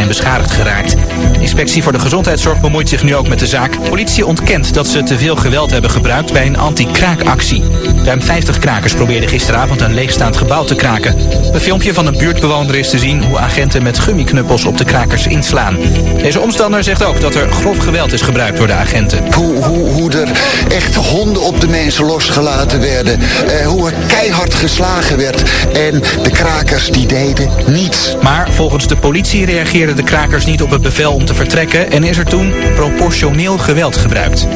zijn beschadigd geraakt. De inspectie voor de gezondheidszorg bemoeit zich nu ook met de zaak. Politie ontkent dat ze te veel geweld hebben gebruikt bij een anti-kraakactie. Ruim 50 krakers probeerden gisteravond een leegstaand gebouw te kraken. Een filmpje van een buurtbewoner is te zien hoe agenten met gummiknuppels op de krakers inslaan. Deze omstander zegt ook dat er grof geweld is gebruikt door de agenten. Hoe, hoe, hoe er echt honden op de mensen losgelaten werden. Eh, hoe er keihard geslagen werd. En de krakers die deden niets. Maar volgens de politie reageerden de krakers niet op het bevel om te vertrekken en is er toen proportioneel geweld gebruikt.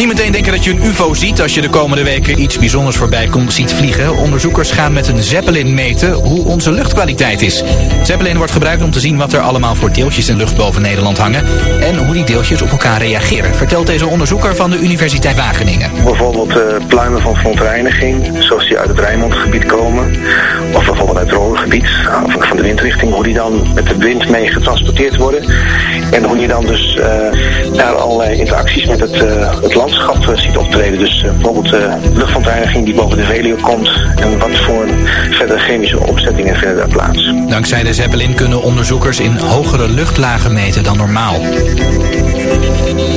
Niet meteen denken dat je een ufo ziet als je de komende weken iets bijzonders voorbij komt ziet vliegen. Onderzoekers gaan met een Zeppelin meten hoe onze luchtkwaliteit is. Zeppelin wordt gebruikt om te zien wat er allemaal voor deeltjes in lucht boven Nederland hangen. En hoe die deeltjes op elkaar reageren, vertelt deze onderzoeker van de Universiteit Wageningen. Bijvoorbeeld uh, pluimen van verontreiniging, zoals die uit het Rijnmondgebied komen. Of bijvoorbeeld uit het Roergebied, afhankelijk van de windrichting. Hoe die dan met de wind mee getransporteerd worden. En hoe je dan dus uh, daar allerlei interacties met het, uh, het landschap uh, ziet optreden. Dus uh, bijvoorbeeld uh, luchtverontreiniging die boven de Veluwe komt. En wat voor verdere chemische opzettingen vinden daar plaats. Dankzij de Zeppelin kunnen onderzoekers in hogere luchtlagen meten dan normaal.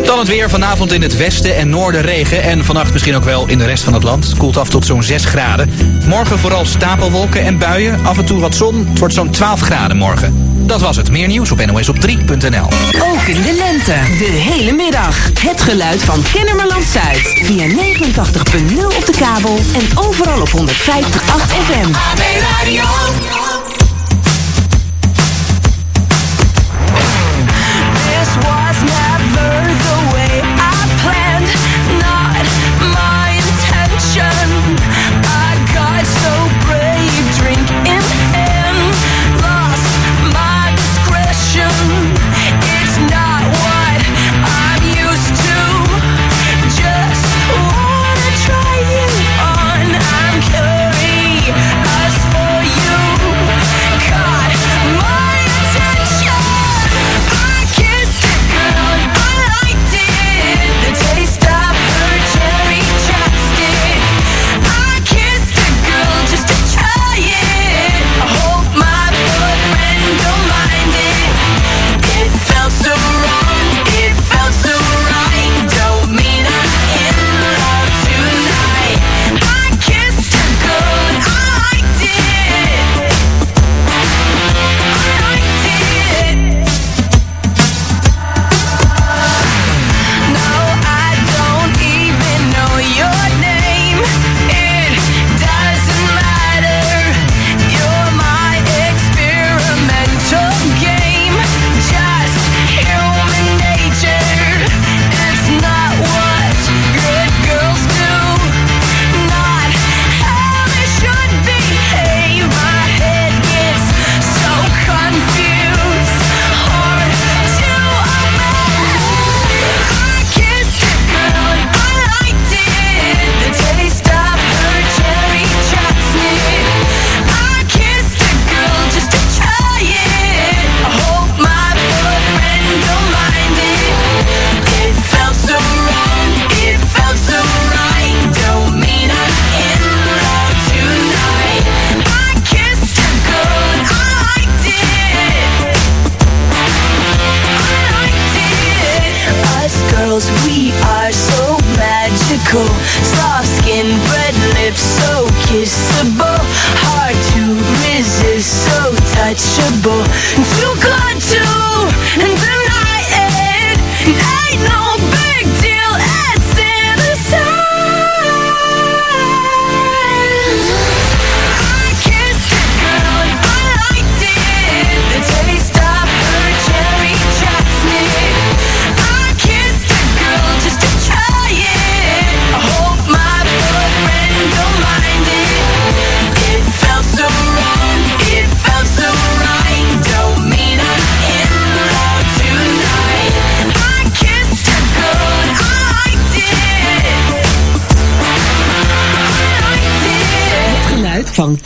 Dan het weer. Vanavond in het westen en noorden regen. En vannacht misschien ook wel in de rest van het land. Koelt af tot zo'n 6 graden. Morgen vooral stapelwolken en buien. Af en toe wat zon. Het wordt zo'n 12 graden morgen. Dat was het. Meer nieuws op nosop3.nl. Ook in de lente. De hele middag. Het geluid van Kennemerland Zuid. Via 89.0 op de kabel. En overal op 105.8 FM. AB Radio.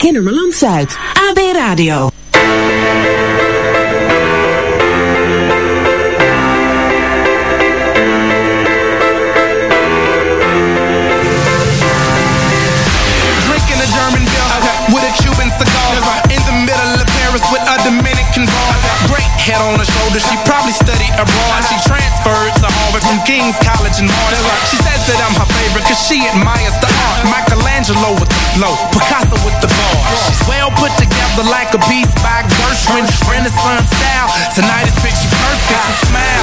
Kennemerland Zuid. AB Radio. Father Like a Beast by Gershwin. Renaissance style. Tonight is picture perfect. So smile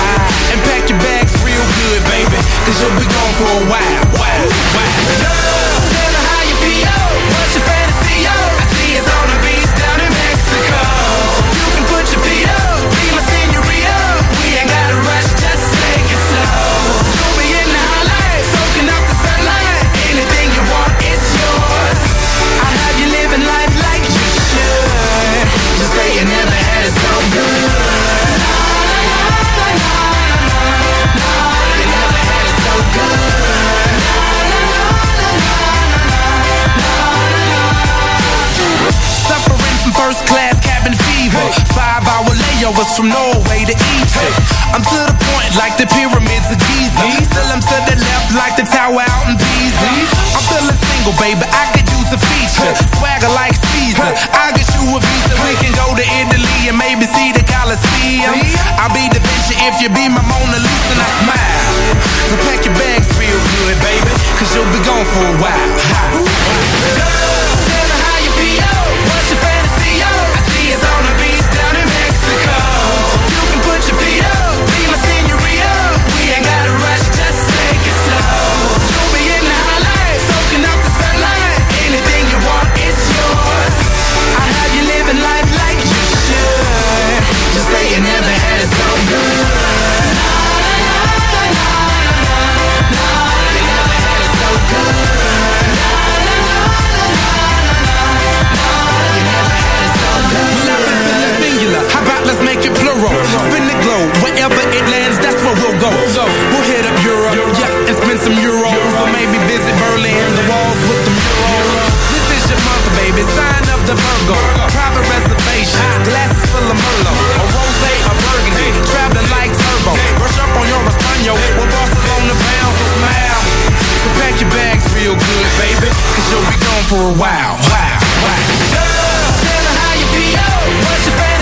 and pack your bags real good, baby. Cause you'll be gone for a while. Wow, wow. Love, tell me how you feel. What's your favorite? Cause you'll be gone for a while. some euros or maybe visit Berlin, the walls with the murals. This is your month, baby, sign of the Virgo. Private reservation. glasses full of Merlot. A rosé, a burgundy, traveling like turbo. Brush up on your Espanol, we're Barcelona bound, so smile. So pack your bags real good, baby, cause you'll be gone for a while. Wow, wow. Girl, tell me how you feel, what's your favorite?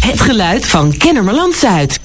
Het geluid van Kennemerland Zuid.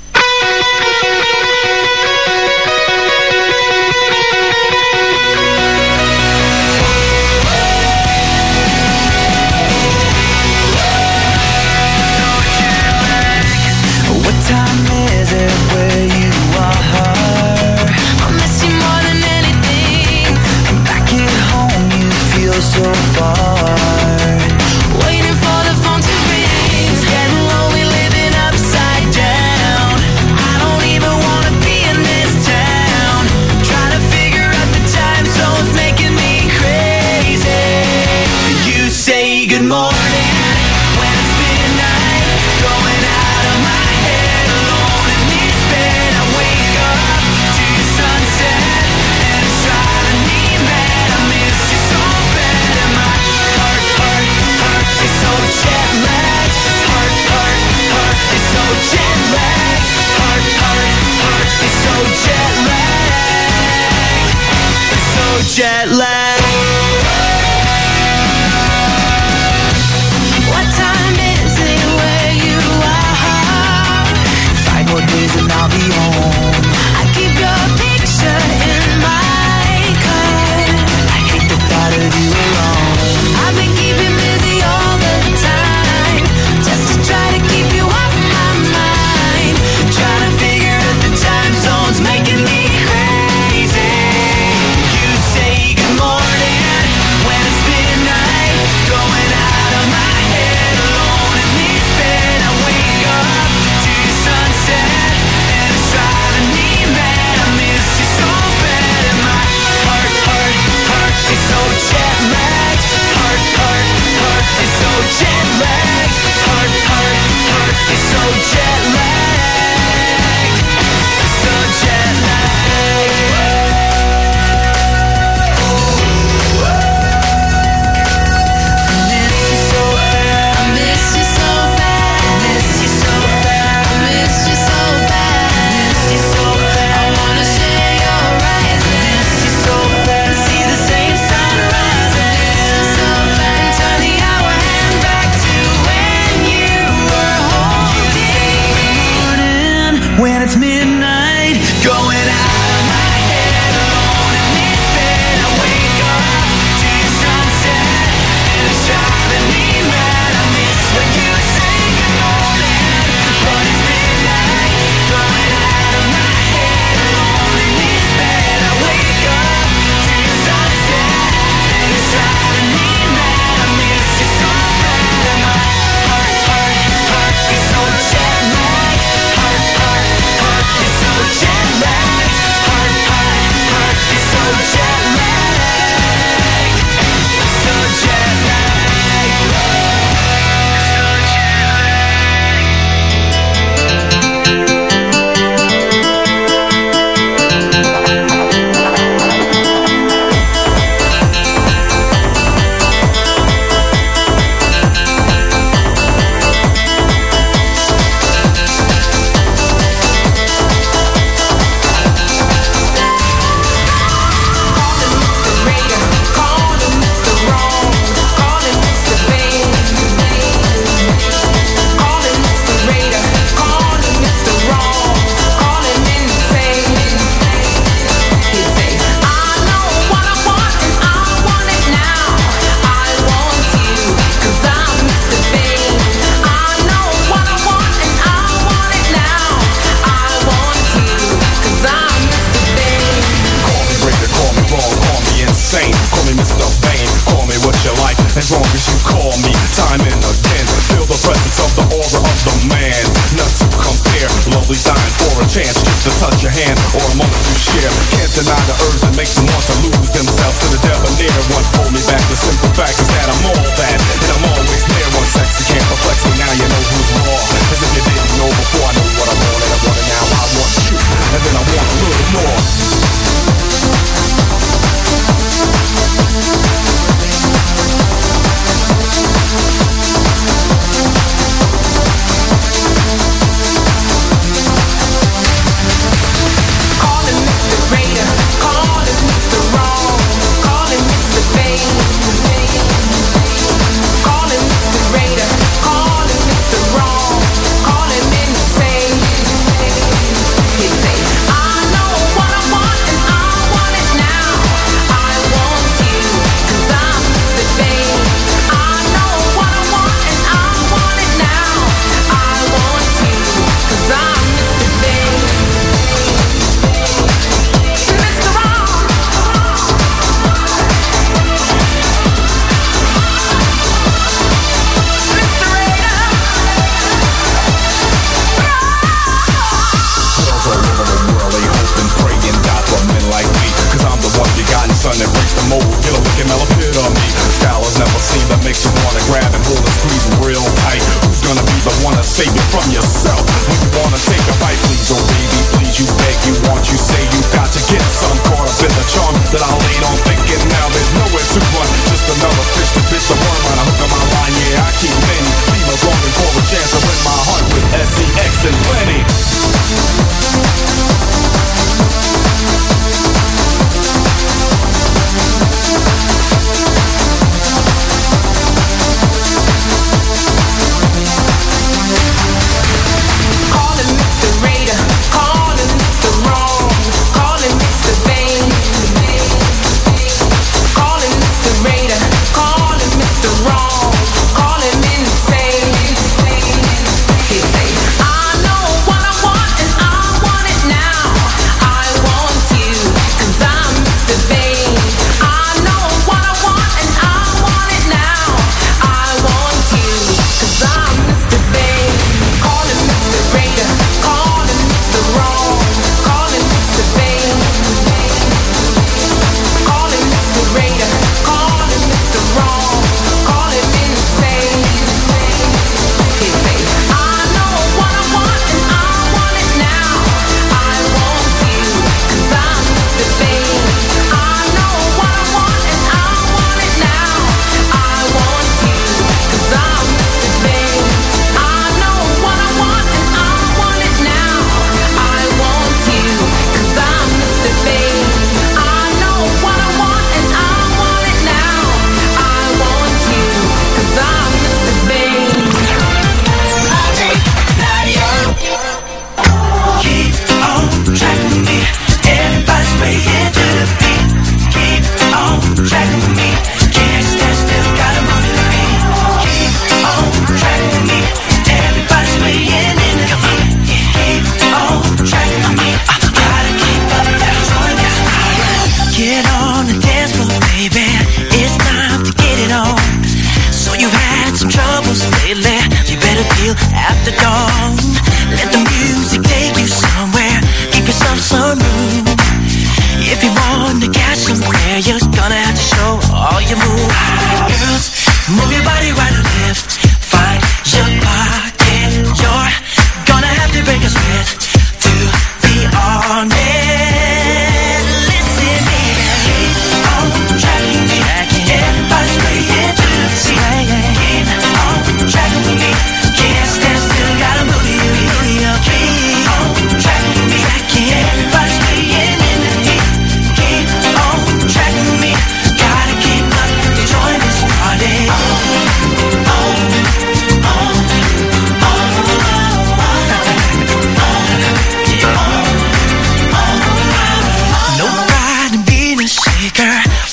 jet lag.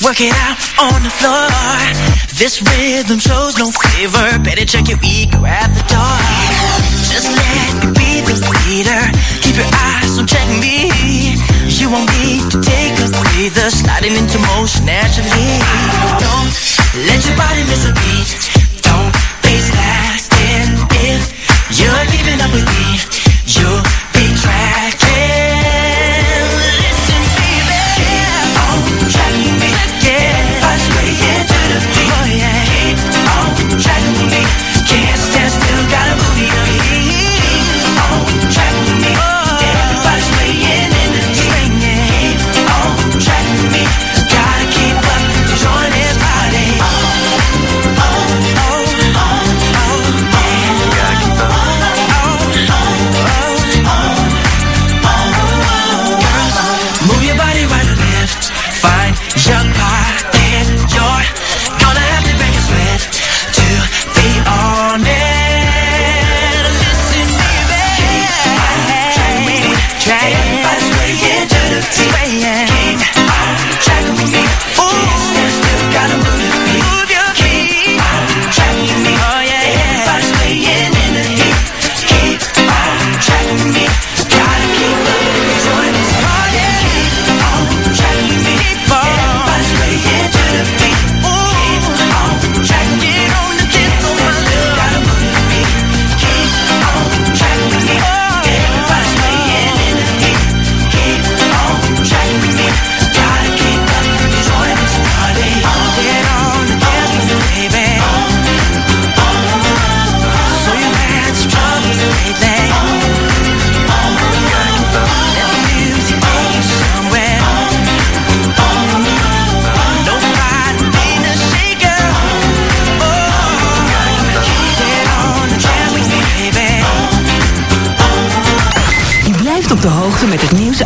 work it out on the floor. This rhythm shows no favor. Better check your ego at the door. Just let me be the leader. Keep your eyes on check me. You won't need to take a breather. Sliding into motion naturally. Don't let your body miss a beat. Don't face last. And if you're keeping up with me, you're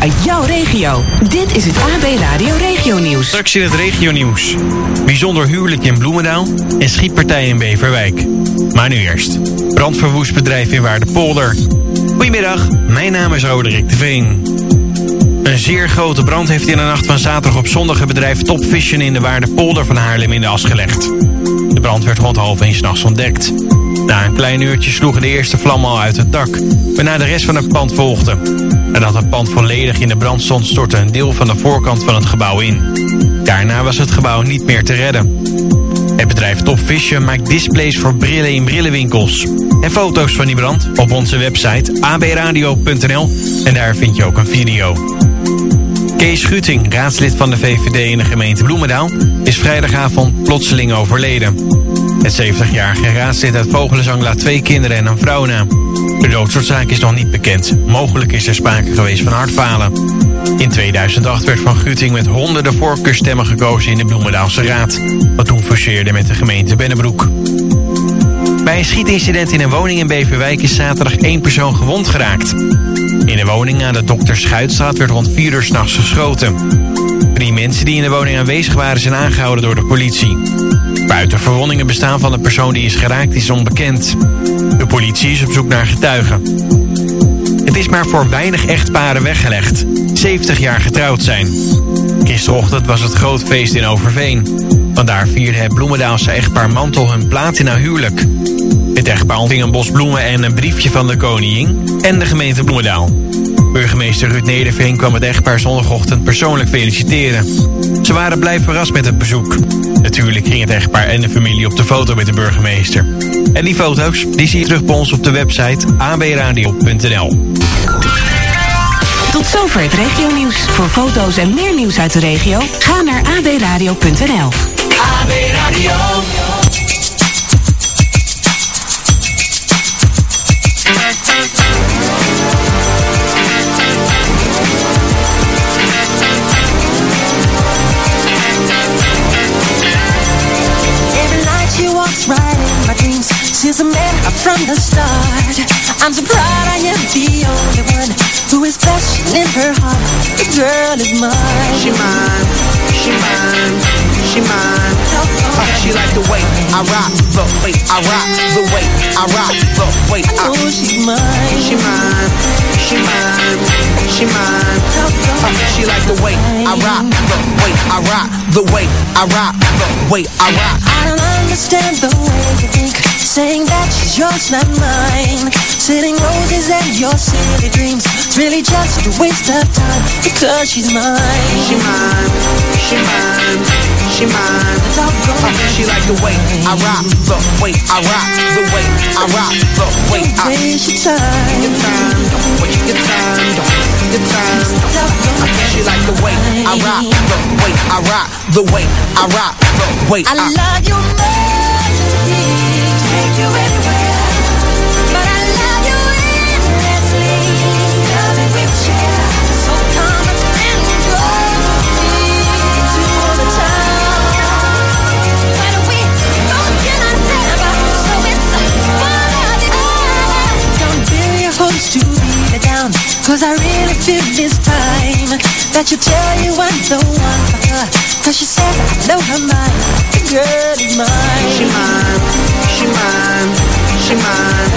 uit jouw regio. Dit is het AB Radio Regio Nieuws. Straks in het regionieuws. Bijzonder huwelijk in Bloemendaal en schietpartij in Beverwijk. Maar nu eerst. Brandverwoest bedrijf in Waardepolder. Goedemiddag, mijn naam is Roderick de Veen. Een zeer grote brand heeft in de nacht van zaterdag op zondag het bedrijf Top Vision in de Waardepolder van Haarlem in de as gelegd. De brand werd rond half één s'nachts ontdekt. Na een klein uurtje sloegen de eerste vlammen al uit het dak, waarna de rest van het pand volgde. Nadat het pand volledig in de brand stond, stortte een deel van de voorkant van het gebouw in. Daarna was het gebouw niet meer te redden. Het bedrijf Top Vision maakt displays voor brillen in brillenwinkels. En foto's van die brand op onze website abradio.nl en daar vind je ook een video. Kees Schuting, raadslid van de VVD in de gemeente Bloemendaal, is vrijdagavond plotseling overleden. Het 70-jarige raadslid uit Vogelenzang laat twee kinderen en een vrouw na. De doodsoorzaak is nog niet bekend. Mogelijk is er sprake geweest van hartfalen. In 2008 werd Van Guting met honderden voorkeurstemmen gekozen in de Bloemendaalse Raad. Wat toen fuseerde met de gemeente Bennebroek. Bij een schietincident in een woning in Beverwijk is zaterdag één persoon gewond geraakt. In de woning aan de Dokter Schuitstraat werd rond 4 uur s'nachts geschoten. Drie mensen die in de woning aanwezig waren zijn aangehouden door de politie. Buiten verwondingen bestaan van de persoon die is geraakt is onbekend. De politie is op zoek naar getuigen. Het is maar voor weinig echtparen weggelegd. 70 jaar getrouwd zijn. Gisterochtend was het groot feest in Overveen. Vandaar vierde het Bloemendaalse echtpaar Mantel hun platina huwelijk. Het echtpaar ontving een bos bloemen en een briefje van de koningin en de gemeente Bloemendaal. Burgemeester Ruud Nederveen kwam het echtpaar zondagochtend persoonlijk feliciteren. Ze waren blij verrast met het bezoek. Natuurlijk ging het echtpaar en de familie op de foto met de burgemeester. En die foto's die zie je terug bij ons op de website abradio.nl. Tot zover het regio nieuws. Voor foto's en meer nieuws uit de regio, ga naar abradio.nl. AB Radio. She's a man from the start. I'm so proud I am the only one who is special in her heart. The girl is mine. She mine, she mine, she mine. Uh, she like the way I rock, the way I rock, the way I rock, the way I. Oh, she's mine. She mine, she mine, she mine. Uh, she like the way I rock, the way I rock, the way I rock, the way I rock. I don't understand the way you think Saying that she's yours, not mine Sitting roses and your silly dreams It's really just a waste of time Because she's mine She mine, she mine, she mine. Uh, she like the way I rock, the way I rock, the way I rock, the way Don't I. waste your time Your time, don't waste your time, don't waste your time. Uh, she like the way I rock, the way I rock, the way I rock, the way I I. love you more I really feel this time That you tell you I'm the one for her Cause she says I know her mind. The girl is mine. She mine, she mine, she mine.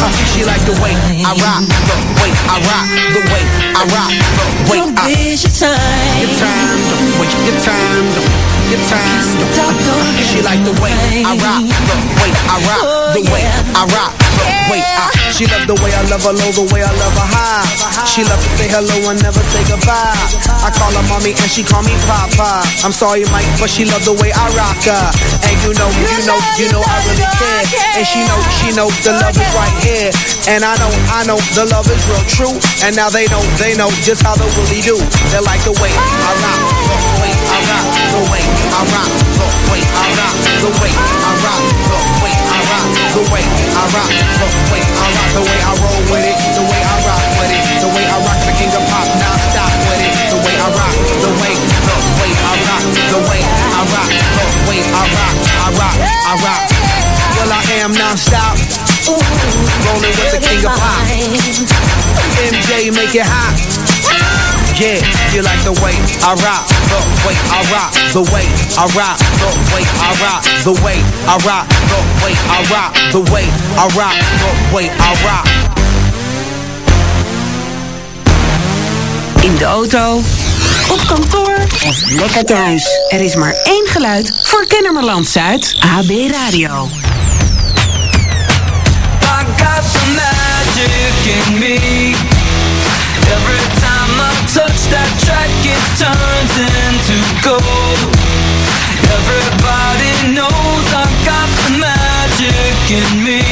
Uh, she like the way I rock, the way I rock, the way I rock, the way Don't I. waste your time. Your time, don't waste your time, don't your time, Stop, don't. don't she like the way I rock, the way I rock, the way. I rock, the way I. She love the way I love her low, the way I love her high. She love to say hello and never say goodbye. I call her mommy and she call me papa. I'm sorry, Mike, but she love the way I rock her. And you know, you know, you know I really care. And she know, she know the love is right here. And I know, I know the love is real true. And now they know, they know just how the willie do. They like the way I rock, the way I rock, the way I rock, the way I rock, the way I rock, the way I rock, the way I rock, the way I rock, the way I roll with it, the way I rock with it, the way I rock the king of pop, now stop with it, the way I rock, the way, the way I rock, the way I rock, the way I rock, I rock, I rock. Well, I am non-stop, rolling with the king of pop. MJ, make it hot. Yeah, you like the way I rock, the way I rock, the way I rock, the way I rock, the way I rock, the way I rock, the way I rock, the way I rock. In de auto, op kantoor of lekker thuis. Er is maar één geluid voor Kennemerland Zuid. AB Radio. I got some magic in me. Every that track, it turns into gold. Everybody knows I got the magic in me.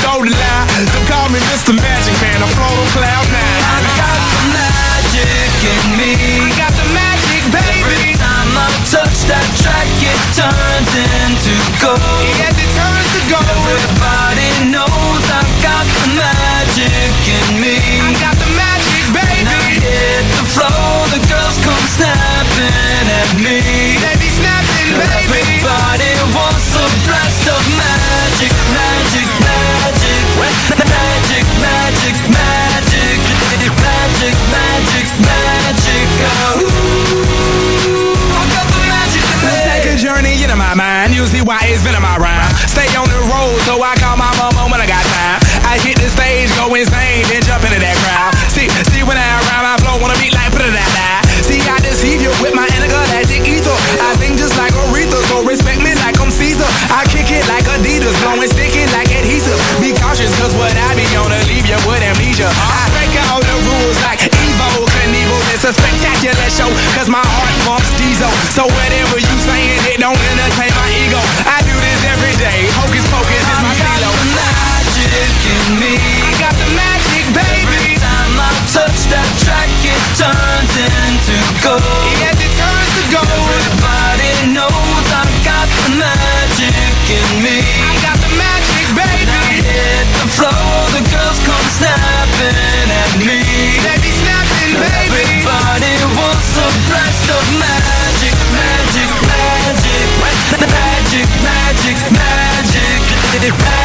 me Mr. Magic Man, I float on cloud nine. I got the magic in me. I got the magic, baby. Every time I touch that track, it turns into gold. Yes, it turns to gold. Everybody knows I got the magic in me. I got the magic, When I baby. hit the floor, the girls come snapping at me. with it.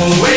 away.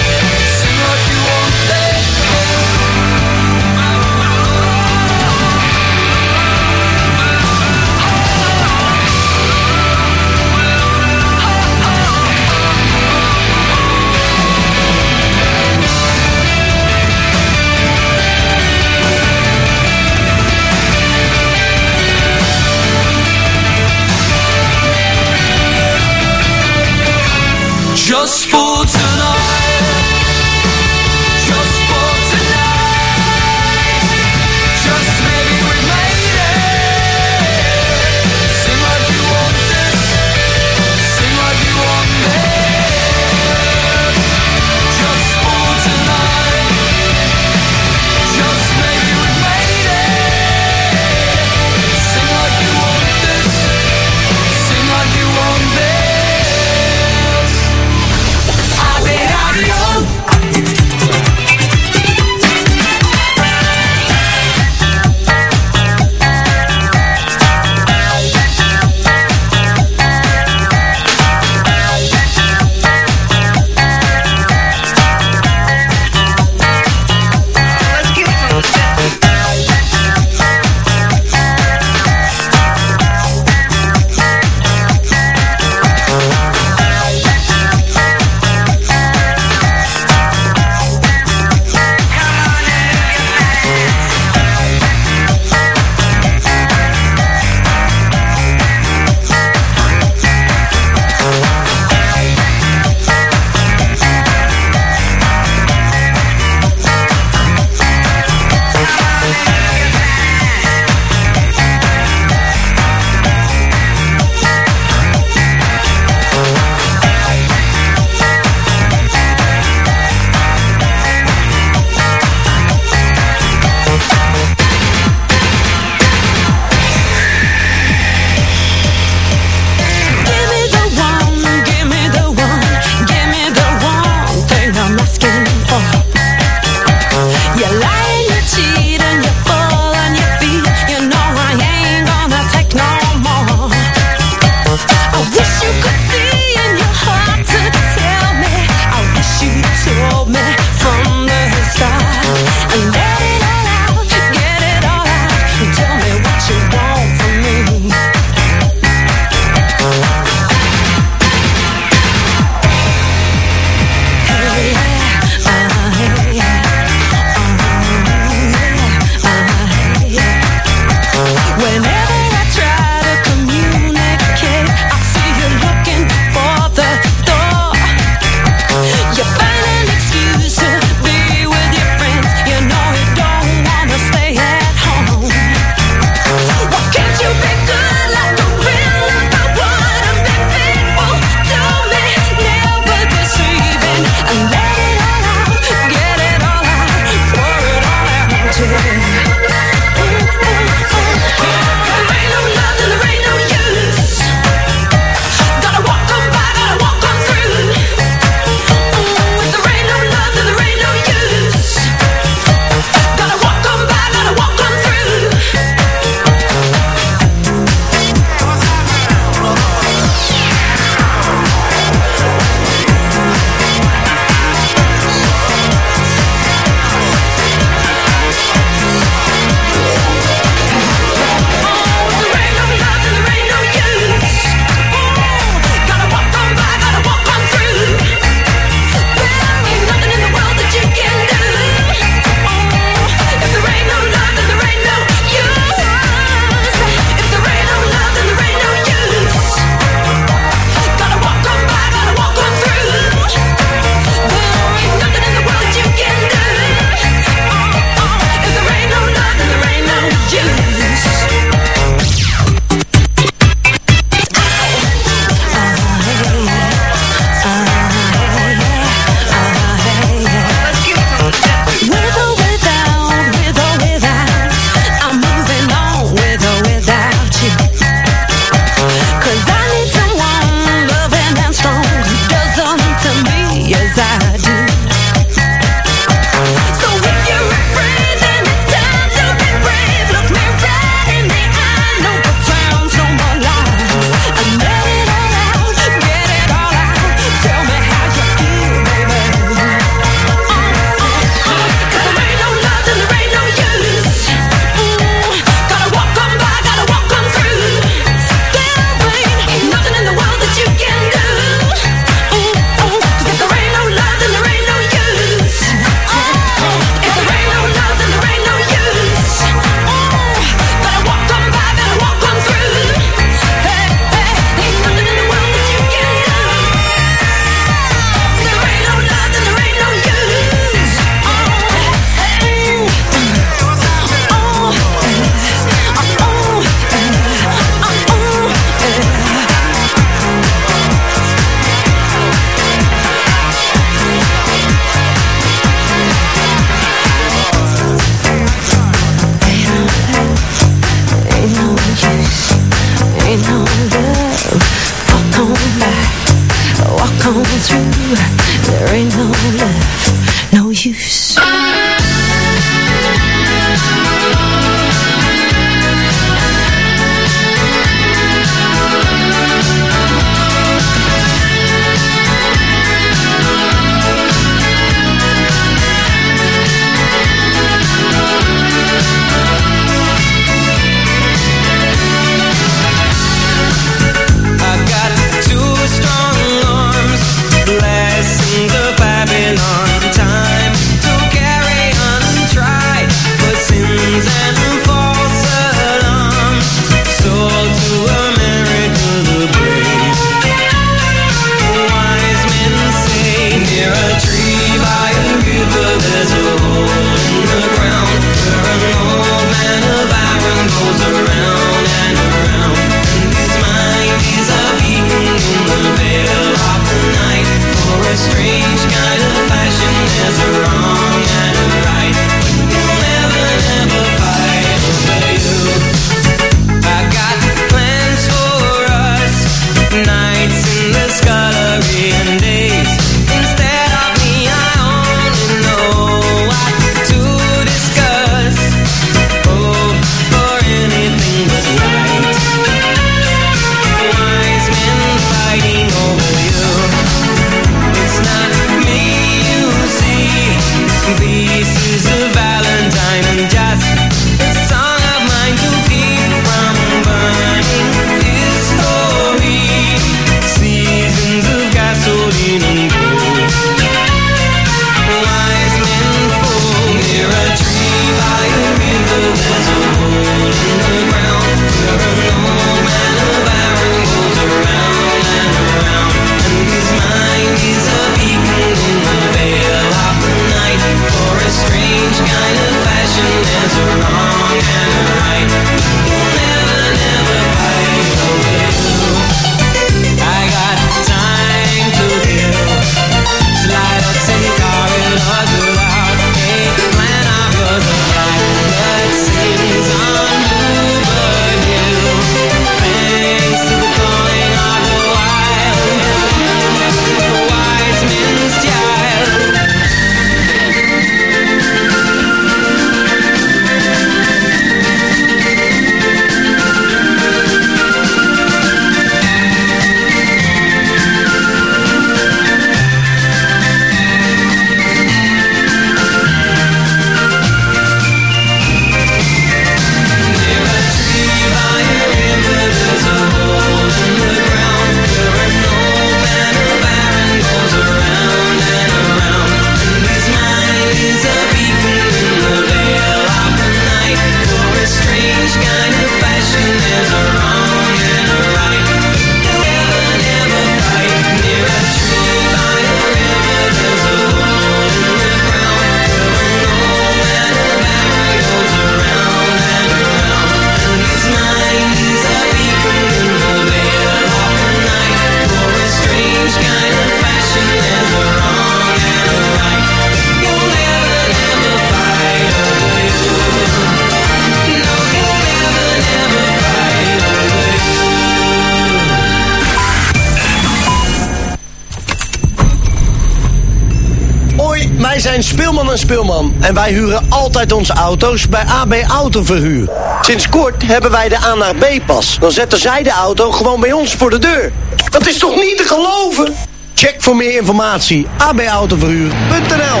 En wij huren altijd onze auto's bij AB Autoverhuur. Sinds kort hebben wij de A naar B pas. Dan zetten zij de auto gewoon bij ons voor de deur. Dat is toch niet te geloven? Check voor meer informatie abautoverhuur.nl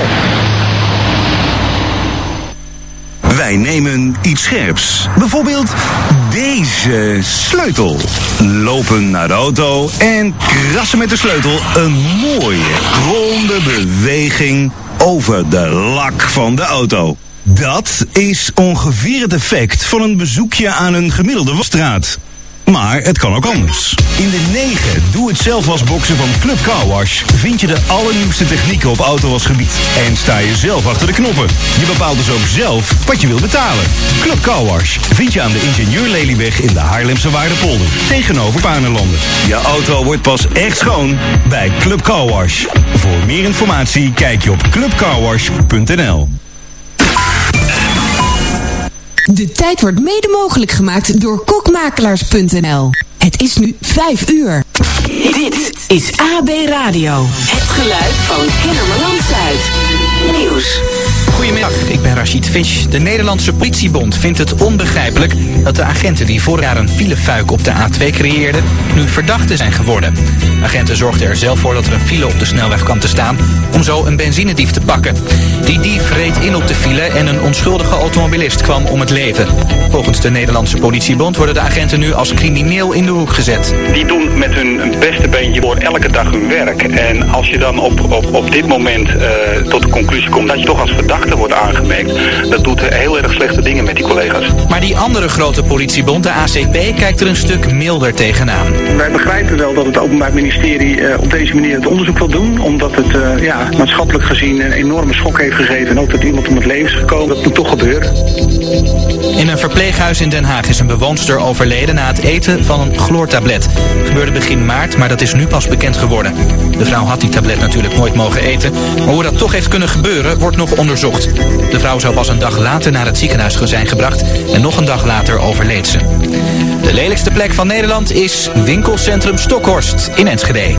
Wij nemen iets scherps. Bijvoorbeeld deze sleutel. Lopen naar de auto en krassen met de sleutel een mooie, ronde beweging over de lak van de auto. Dat is ongeveer het effect van een bezoekje aan een gemiddelde wasstraat. Maar het kan ook anders. In de 9 doe-het-zelf-wasboxen van Club Car Wash vind je de allernieuwste technieken op autowasgebied. En sta je zelf achter de knoppen. Je bepaalt dus ook zelf wat je wil betalen. Club Car Wash vind je aan de Ingenieur Lelyweg in de Haarlemse Waardepolder. Tegenover Panelanden. Je auto wordt pas echt schoon bij Club Car Wash. Voor meer informatie kijk je op clubcarwash.nl. De tijd wordt mede mogelijk gemaakt door kokmakelaars.nl. Het is nu 5 uur. Dit is AB Radio. Het geluid van Kennemerland Zuid. Nieuws. Goedemiddag, ik ben Rachid Fish. De Nederlandse politiebond vindt het onbegrijpelijk dat de agenten die vorig jaar een filefuik op de A2 creëerden, nu verdachten zijn geworden. Agenten zorgden er zelf voor dat er een file op de snelweg kwam te staan om zo een benzinedief te pakken. Die dief reed in op de file en een onschuldige automobilist kwam om het leven. Volgens de Nederlandse politiebond worden de agenten nu als crimineel in de hoek gezet. Die doen met hun beste beentje voor elke dag hun werk. En als je dan op, op, op dit moment eh, tot de conclusie komt dat je toch als verdachte wordt aangemerkt, dat doet heel erg slechte dingen met die collega's. Maar die andere grote politiebond, de ACP, kijkt er een stuk milder tegenaan. Wij begrijpen wel dat het Openbaar Ministerie eh, op deze manier het onderzoek wil doen. Omdat het eh, ja, maatschappelijk gezien een enorme schok heeft gegeven. En ook dat iemand om het leven is gekomen. Dat moet toch gebeuren. In een verpleeghuis in Den Haag is een bewoonster overleden na het eten van een chloortablet. Gebeurde begin maart, maar dat is nu pas bekend geworden. De vrouw had die tablet natuurlijk nooit mogen eten, maar hoe dat toch heeft kunnen gebeuren wordt nog onderzocht. De vrouw zou pas een dag later naar het ziekenhuis zijn gebracht en nog een dag later overleed ze. De lelijkste plek van Nederland is winkelcentrum Stokhorst in Enschede.